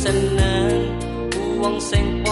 seneng wong sing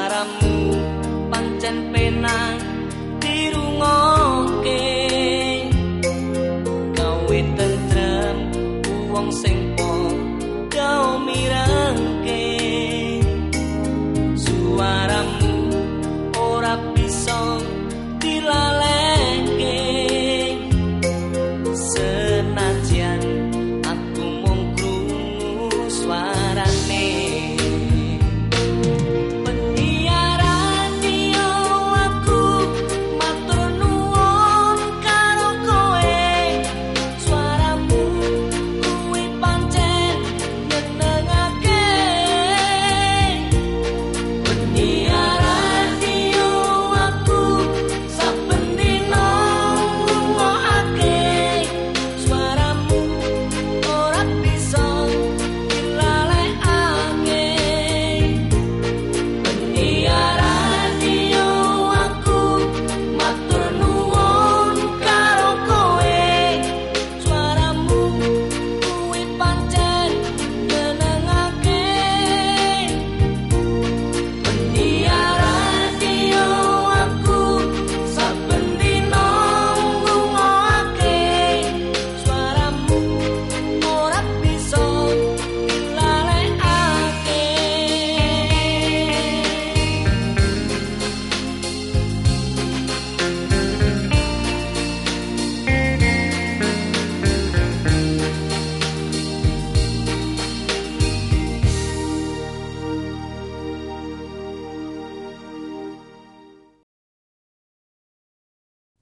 suaramu pancen penang dirungokke. Kawe tentrem wong sing